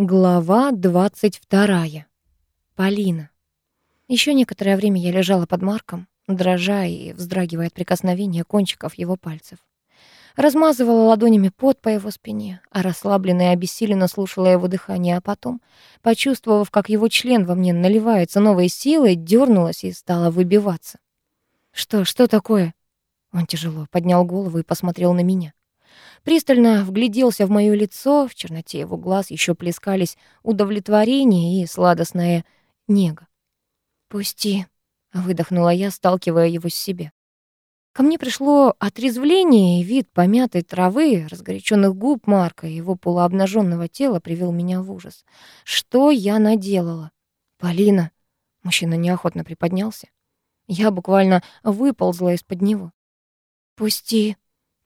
Глава 22. Полина. Еще некоторое время я лежала под Марком, дрожа и вздрагивая от прикосновения кончиков его пальцев. Размазывала ладонями пот по его спине, а расслабленно и обессиленно слушала его дыхание, а потом, почувствовав, как его член во мне наливается новой силой, дернулась и стала выбиваться. «Что, что такое?» Он тяжело поднял голову и посмотрел на меня. Пристально вгляделся в моё лицо, в черноте его глаз еще плескались удовлетворение и сладостная нега. «Пусти», — выдохнула я, сталкивая его с себя. Ко мне пришло отрезвление, и вид помятой травы, разгоряченных губ Марка и его полуобнаженного тела привел меня в ужас. Что я наделала? «Полина!» Мужчина неохотно приподнялся. Я буквально выползла из-под него. «Пусти!»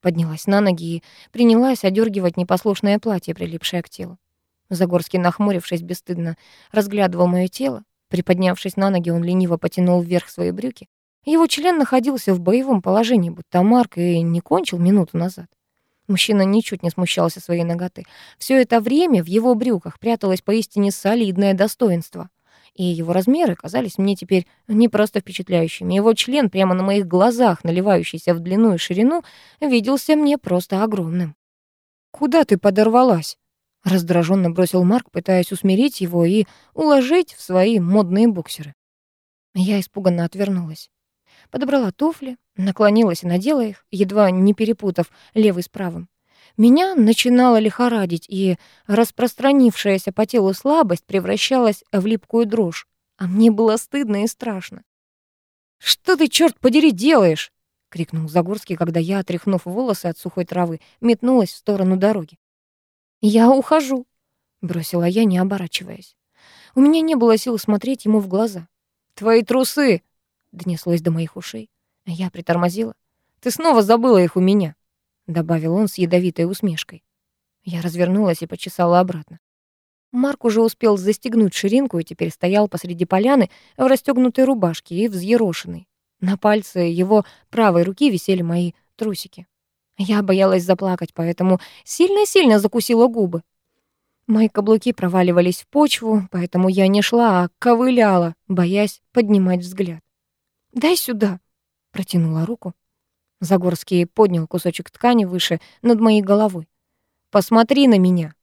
Поднялась на ноги и принялась одергивать непослушное платье, прилипшее к телу. Загорский, нахмурившись бесстыдно, разглядывал моё тело. Приподнявшись на ноги, он лениво потянул вверх свои брюки. Его член находился в боевом положении, будто Марк и не кончил минуту назад. Мужчина ничуть не смущался своей ноготы. Все это время в его брюках пряталось поистине солидное достоинство — и его размеры казались мне теперь не просто впечатляющими. Его член прямо на моих глазах, наливающийся в длину и ширину, виделся мне просто огромным. «Куда ты подорвалась?» Раздраженно бросил Марк, пытаясь усмирить его и уложить в свои модные боксеры. Я испуганно отвернулась. Подобрала туфли, наклонилась и надела их, едва не перепутав левый с правым. Меня начинало лихорадить, и распространившаяся по телу слабость превращалась в липкую дрожь. А мне было стыдно и страшно. «Что ты, черт подери, делаешь?» — крикнул Загорский, когда я, отряхнув волосы от сухой травы, метнулась в сторону дороги. «Я ухожу», — бросила я, не оборачиваясь. У меня не было сил смотреть ему в глаза. «Твои трусы!» — донеслось до моих ушей. Я притормозила. «Ты снова забыла их у меня!» Добавил он с ядовитой усмешкой. Я развернулась и почесала обратно. Марк уже успел застегнуть ширинку и теперь стоял посреди поляны в расстегнутой рубашке и взъерошенный. На пальце его правой руки висели мои трусики. Я боялась заплакать, поэтому сильно-сильно закусила губы. Мои каблуки проваливались в почву, поэтому я не шла, а ковыляла, боясь поднимать взгляд. «Дай сюда», — протянула руку. Загорский поднял кусочек ткани выше над моей головой. «Посмотри на меня!»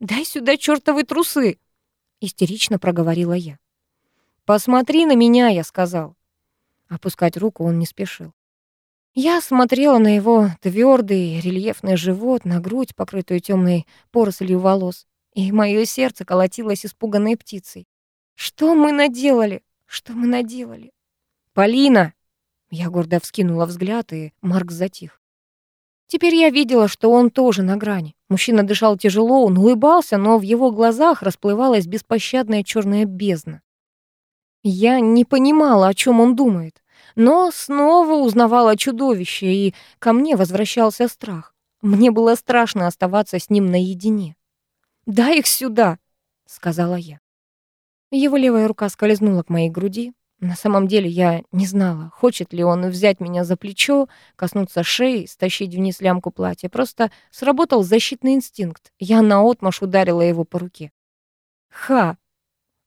«Дай сюда чёртовы трусы!» Истерично проговорила я. «Посмотри на меня!» — я сказал. Опускать руку он не спешил. Я смотрела на его твердый рельефный живот, на грудь, покрытую темной порослью волос, и мое сердце колотилось испуганной птицей. «Что мы наделали? Что мы наделали?» «Полина!» Я гордо вскинула взгляд, и Марк затих. Теперь я видела, что он тоже на грани. Мужчина дышал тяжело, он улыбался, но в его глазах расплывалась беспощадная черная бездна. Я не понимала, о чем он думает, но снова узнавала чудовище, и ко мне возвращался страх. Мне было страшно оставаться с ним наедине. «Дай их сюда», — сказала я. Его левая рука скользнула к моей груди, на самом деле я не знала, хочет ли он взять меня за плечо, коснуться шеи, стащить вниз лямку платья. Просто сработал защитный инстинкт. Я наотмашь ударила его по руке. «Ха!»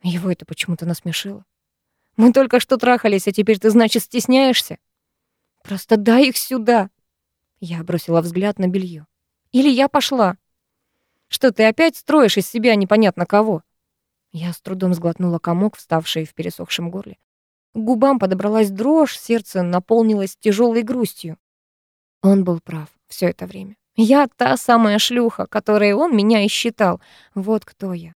Его это почему-то насмешило. «Мы только что трахались, а теперь ты, значит, стесняешься?» «Просто дай их сюда!» Я бросила взгляд на белье. «Или я пошла!» «Что ты опять строишь из себя непонятно кого?» Я с трудом сглотнула комок, вставший в пересохшем горле. К губам подобралась дрожь, сердце наполнилось тяжелой грустью. Он был прав все это время. Я та самая шлюха, которой он меня и считал. Вот кто я.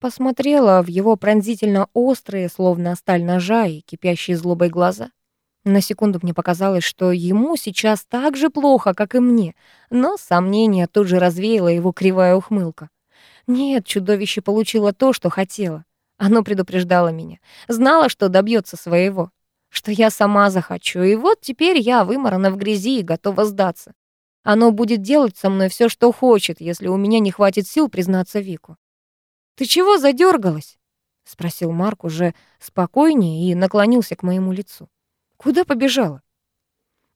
Посмотрела в его пронзительно острые, словно сталь ножа и кипящие злобой глаза. На секунду мне показалось, что ему сейчас так же плохо, как и мне, но сомнение тут же развеяло его кривая ухмылка. Нет, чудовище получило то, что хотело. Оно предупреждало меня. Знало, что добьется своего. Что я сама захочу. И вот теперь я выморана в грязи и готова сдаться. Оно будет делать со мной все, что хочет, если у меня не хватит сил признаться Вику. «Ты чего задергалась? спросил Марк уже спокойнее и наклонился к моему лицу. «Куда побежала?»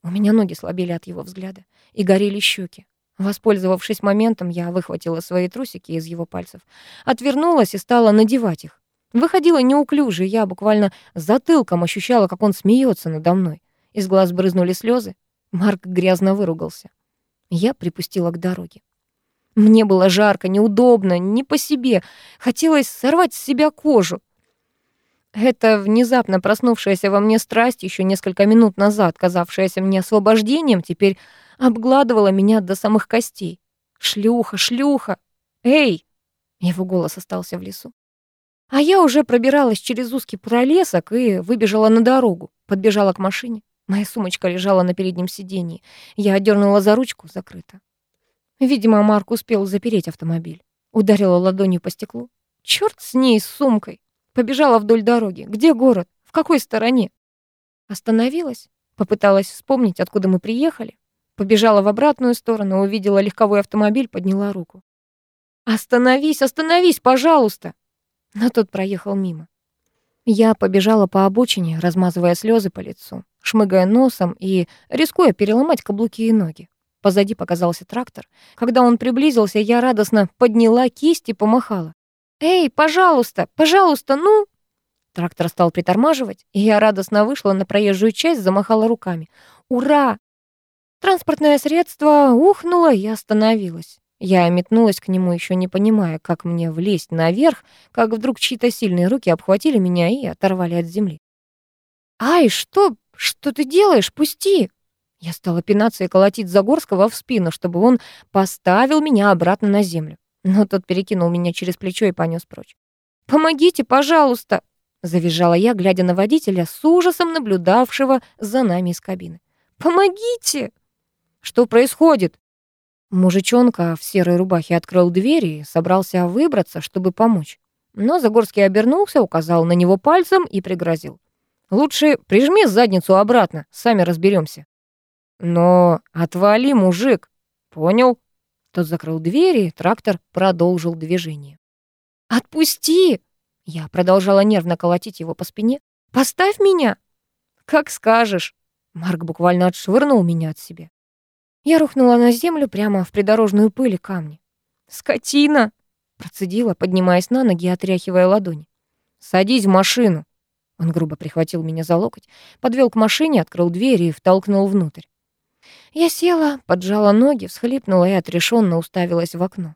У меня ноги слабели от его взгляда и горели щеки. Воспользовавшись моментом, я выхватила свои трусики из его пальцев, отвернулась и стала надевать их. Выходила неуклюже, я буквально затылком ощущала, как он смеется надо мной. Из глаз брызнули слезы. Марк грязно выругался. Я припустила к дороге. Мне было жарко, неудобно, не по себе. Хотелось сорвать с себя кожу. Эта внезапно проснувшаяся во мне страсть, еще несколько минут назад казавшаяся мне освобождением, теперь обгладывала меня до самых костей. «Шлюха, шлюха! Эй!» Его голос остался в лесу. А я уже пробиралась через узкий пролесок и выбежала на дорогу, подбежала к машине. Моя сумочка лежала на переднем сиденье. Я дернула за ручку, закрыто. Видимо, Марк успел запереть автомобиль. Ударила ладонью по стеклу. Черт с ней, с сумкой. Побежала вдоль дороги. Где город? В какой стороне? Остановилась. Попыталась вспомнить, откуда мы приехали. Побежала в обратную сторону, увидела легковой автомобиль, подняла руку. «Остановись, остановись, пожалуйста!» Но тот проехал мимо. Я побежала по обочине, размазывая слезы по лицу, шмыгая носом и рискуя переломать каблуки и ноги. Позади показался трактор. Когда он приблизился, я радостно подняла кисть и помахала. «Эй, пожалуйста, пожалуйста, ну!» Трактор стал притормаживать, и я радостно вышла на проезжую часть, замахала руками. «Ура!» Транспортное средство ухнуло и остановилось. Я метнулась к нему, еще не понимая, как мне влезть наверх, как вдруг чьи-то сильные руки обхватили меня и оторвали от земли. «Ай, что? Что ты делаешь? Пусти!» Я стала пинаться и колотить Загорского в спину, чтобы он поставил меня обратно на землю. Но тот перекинул меня через плечо и понес прочь. «Помогите, пожалуйста!» — завизжала я, глядя на водителя, с ужасом наблюдавшего за нами из кабины. «Помогите!» «Что происходит?» Мужичонка в серой рубахе открыл дверь и собрался выбраться, чтобы помочь. Но Загорский обернулся, указал на него пальцем и пригрозил. «Лучше прижми задницу обратно, сами разберемся. «Но отвали, мужик!» «Понял?» Тот закрыл дверь, и трактор продолжил движение. «Отпусти!» Я продолжала нервно колотить его по спине. «Поставь меня!» «Как скажешь!» Марк буквально отшвырнул меня от себя. Я рухнула на землю прямо в придорожную пыль и камни. «Скотина!» — процедила, поднимаясь на ноги и отряхивая ладони. «Садись в машину!» Он грубо прихватил меня за локоть, подвел к машине, открыл дверь и втолкнул внутрь. Я села, поджала ноги, всхлипнула и отрешенно уставилась в окно.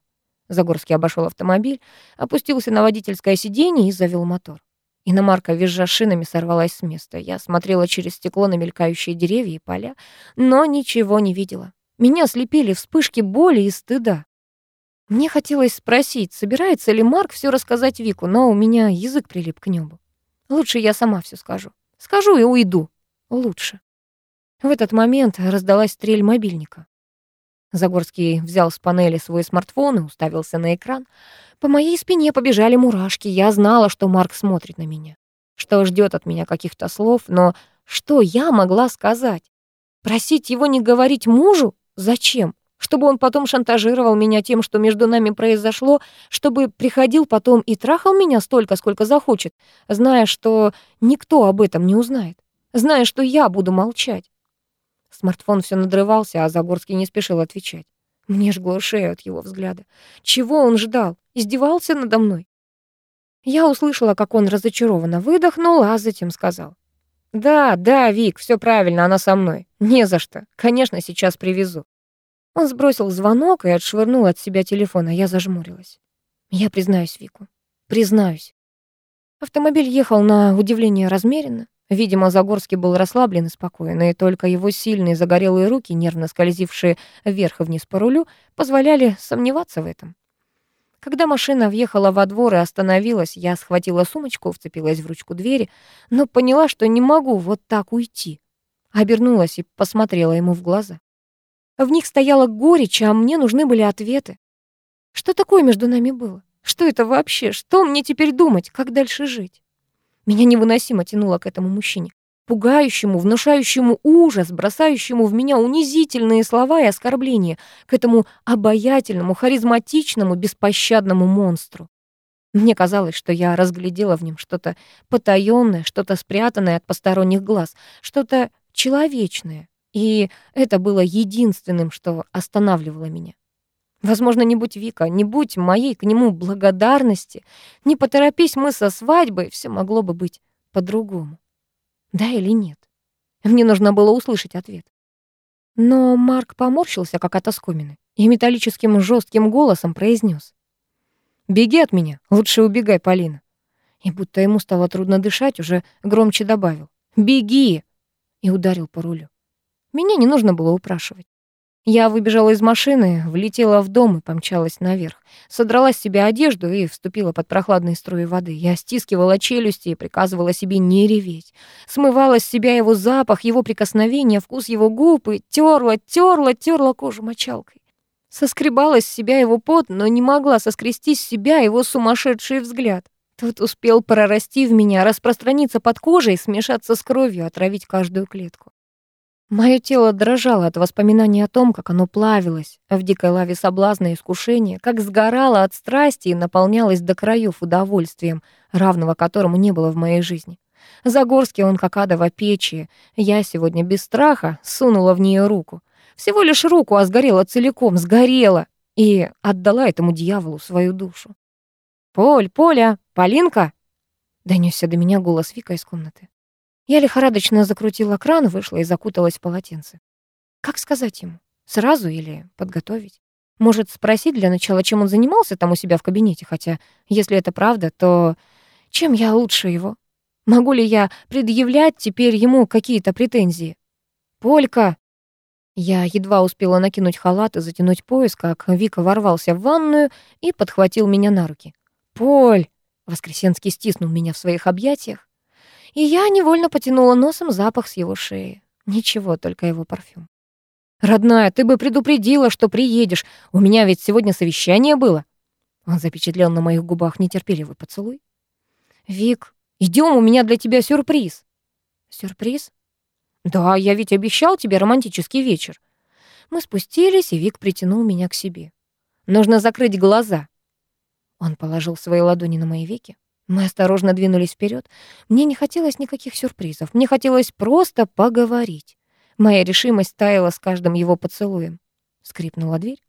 Загорский обошел автомобиль, опустился на водительское сиденье и завел мотор. Иномарка, визжа шинами, сорвалась с места. Я смотрела через стекло на мелькающие деревья и поля, но ничего не видела. Меня слепили вспышки боли и стыда. Мне хотелось спросить, собирается ли Марк все рассказать Вику, но у меня язык прилип к небу. Лучше я сама все скажу. Скажу и уйду. Лучше. В этот момент раздалась стрель мобильника. Загорский взял с панели свой смартфон и уставился на экран. По моей спине побежали мурашки. Я знала, что Марк смотрит на меня, что ждет от меня каких-то слов, но что я могла сказать? Просить его не говорить мужу? Зачем? Чтобы он потом шантажировал меня тем, что между нами произошло, чтобы приходил потом и трахал меня столько, сколько захочет, зная, что никто об этом не узнает, зная, что я буду молчать. Смартфон все надрывался, а Загорский не спешил отвечать. Мне жгло шею от его взгляда. Чего он ждал? Издевался надо мной? Я услышала, как он разочарованно выдохнул, а затем сказал. «Да, да, Вик, все правильно, она со мной. Не за что. Конечно, сейчас привезу». Он сбросил звонок и отшвырнул от себя телефон, а я зажмурилась. Я признаюсь Вику. Признаюсь. Автомобиль ехал на удивление размеренно. Видимо, Загорский был расслаблен и спокоен, и только его сильные загорелые руки, нервно скользившие вверх и вниз по рулю, позволяли сомневаться в этом. Когда машина въехала во двор и остановилась, я схватила сумочку, вцепилась в ручку двери, но поняла, что не могу вот так уйти. Обернулась и посмотрела ему в глаза. В них стояла горечь, а мне нужны были ответы. Что такое между нами было? Что это вообще? Что мне теперь думать? Как дальше жить? Меня невыносимо тянуло к этому мужчине пугающему, внушающему ужас, бросающему в меня унизительные слова и оскорбления, к этому обаятельному, харизматичному, беспощадному монстру. Мне казалось, что я разглядела в нем что-то потаённое, что-то спрятанное от посторонних глаз, что-то человечное, И это было единственным, что останавливало меня. Возможно, не будь Вика, не будь моей к нему благодарности, не поторопись мы со свадьбой, все могло бы быть по-другому. Да или нет? Мне нужно было услышать ответ. Но Марк поморщился, как от оскомины, и металлическим жестким голосом произнес: «Беги от меня, лучше убегай, Полина». И будто ему стало трудно дышать, уже громче добавил «Беги!» и ударил по рулю. Меня не нужно было упрашивать. Я выбежала из машины, влетела в дом и помчалась наверх. Содрала с себя одежду и вступила под прохладные струи воды. Я стискивала челюсти и приказывала себе не реветь. Смывала с себя его запах, его прикосновения, вкус его губ и терла, терла, терла кожу мочалкой. Соскребала с себя его пот, но не могла соскрести с себя его сумасшедший взгляд. Тот успел прорасти в меня, распространиться под кожей, смешаться с кровью, отравить каждую клетку. Моё тело дрожало от воспоминаний о том, как оно плавилось в дикой лаве соблазна и искушения, как сгорало от страсти и наполнялось до краев удовольствием, равного которому не было в моей жизни. Загорский он как адово печи. Я сегодня без страха сунула в нее руку. Всего лишь руку, а сгорела целиком, сгорела. И отдала этому дьяволу свою душу. «Поль, Поля, Полинка!» Донёсся до меня голос Вика из комнаты. Я лихорадочно закрутила кран, вышла и закуталась в полотенце. Как сказать ему? Сразу или подготовить? Может, спросить для начала, чем он занимался там у себя в кабинете, хотя, если это правда, то чем я лучше его? Могу ли я предъявлять теперь ему какие-то претензии? «Полька!» Я едва успела накинуть халат и затянуть пояс, как Вика ворвался в ванную и подхватил меня на руки. «Поль!» — Воскресенский стиснул меня в своих объятиях и я невольно потянула носом запах с его шеи. Ничего, только его парфюм. «Родная, ты бы предупредила, что приедешь. У меня ведь сегодня совещание было». Он запечатлел на моих губах нетерпеливый поцелуй. «Вик, идем, у меня для тебя сюрприз». «Сюрприз?» «Да, я ведь обещал тебе романтический вечер». Мы спустились, и Вик притянул меня к себе. «Нужно закрыть глаза». Он положил свои ладони на мои веки. Мы осторожно двинулись вперед. Мне не хотелось никаких сюрпризов. Мне хотелось просто поговорить. Моя решимость таяла с каждым его поцелуем. Скрипнула дверь.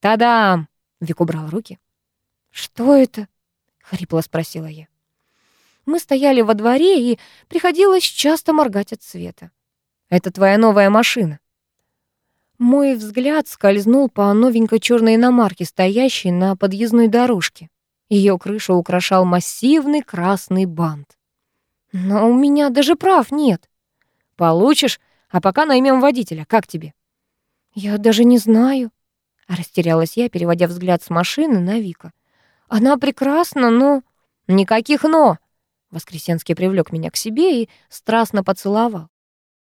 «Та-дам!» — Вик убрал руки. «Что это?» — хрипло спросила я. Мы стояли во дворе, и приходилось часто моргать от света. «Это твоя новая машина». Мой взгляд скользнул по новенькой черной иномарке, стоящей на подъездной дорожке. Ее крышу украшал массивный красный бант. Но у меня даже прав нет. Получишь, а пока наймем водителя. Как тебе? Я даже не знаю. Растерялась я, переводя взгляд с машины на Вика. Она прекрасна, но... Никаких «но». Воскресенский привлек меня к себе и страстно поцеловал.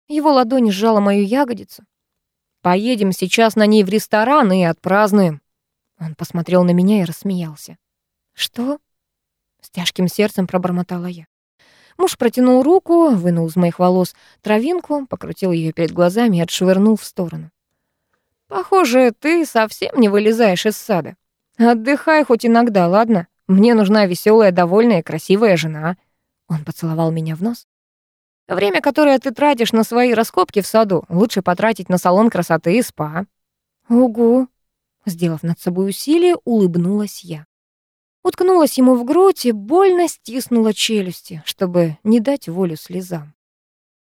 Его ладонь сжала мою ягодицу. «Поедем сейчас на ней в ресторан и отпразднуем». Он посмотрел на меня и рассмеялся. «Что?» — с тяжким сердцем пробормотала я. Муж протянул руку, вынул из моих волос травинку, покрутил ее перед глазами и отшвырнул в сторону. «Похоже, ты совсем не вылезаешь из сада. Отдыхай хоть иногда, ладно? Мне нужна веселая, довольная, красивая жена». Он поцеловал меня в нос. «Время, которое ты тратишь на свои раскопки в саду, лучше потратить на салон красоты и спа». «Угу», — сделав над собой усилие, улыбнулась я. Уткнулась ему в грудь и больно стиснула челюсти, чтобы не дать волю слезам.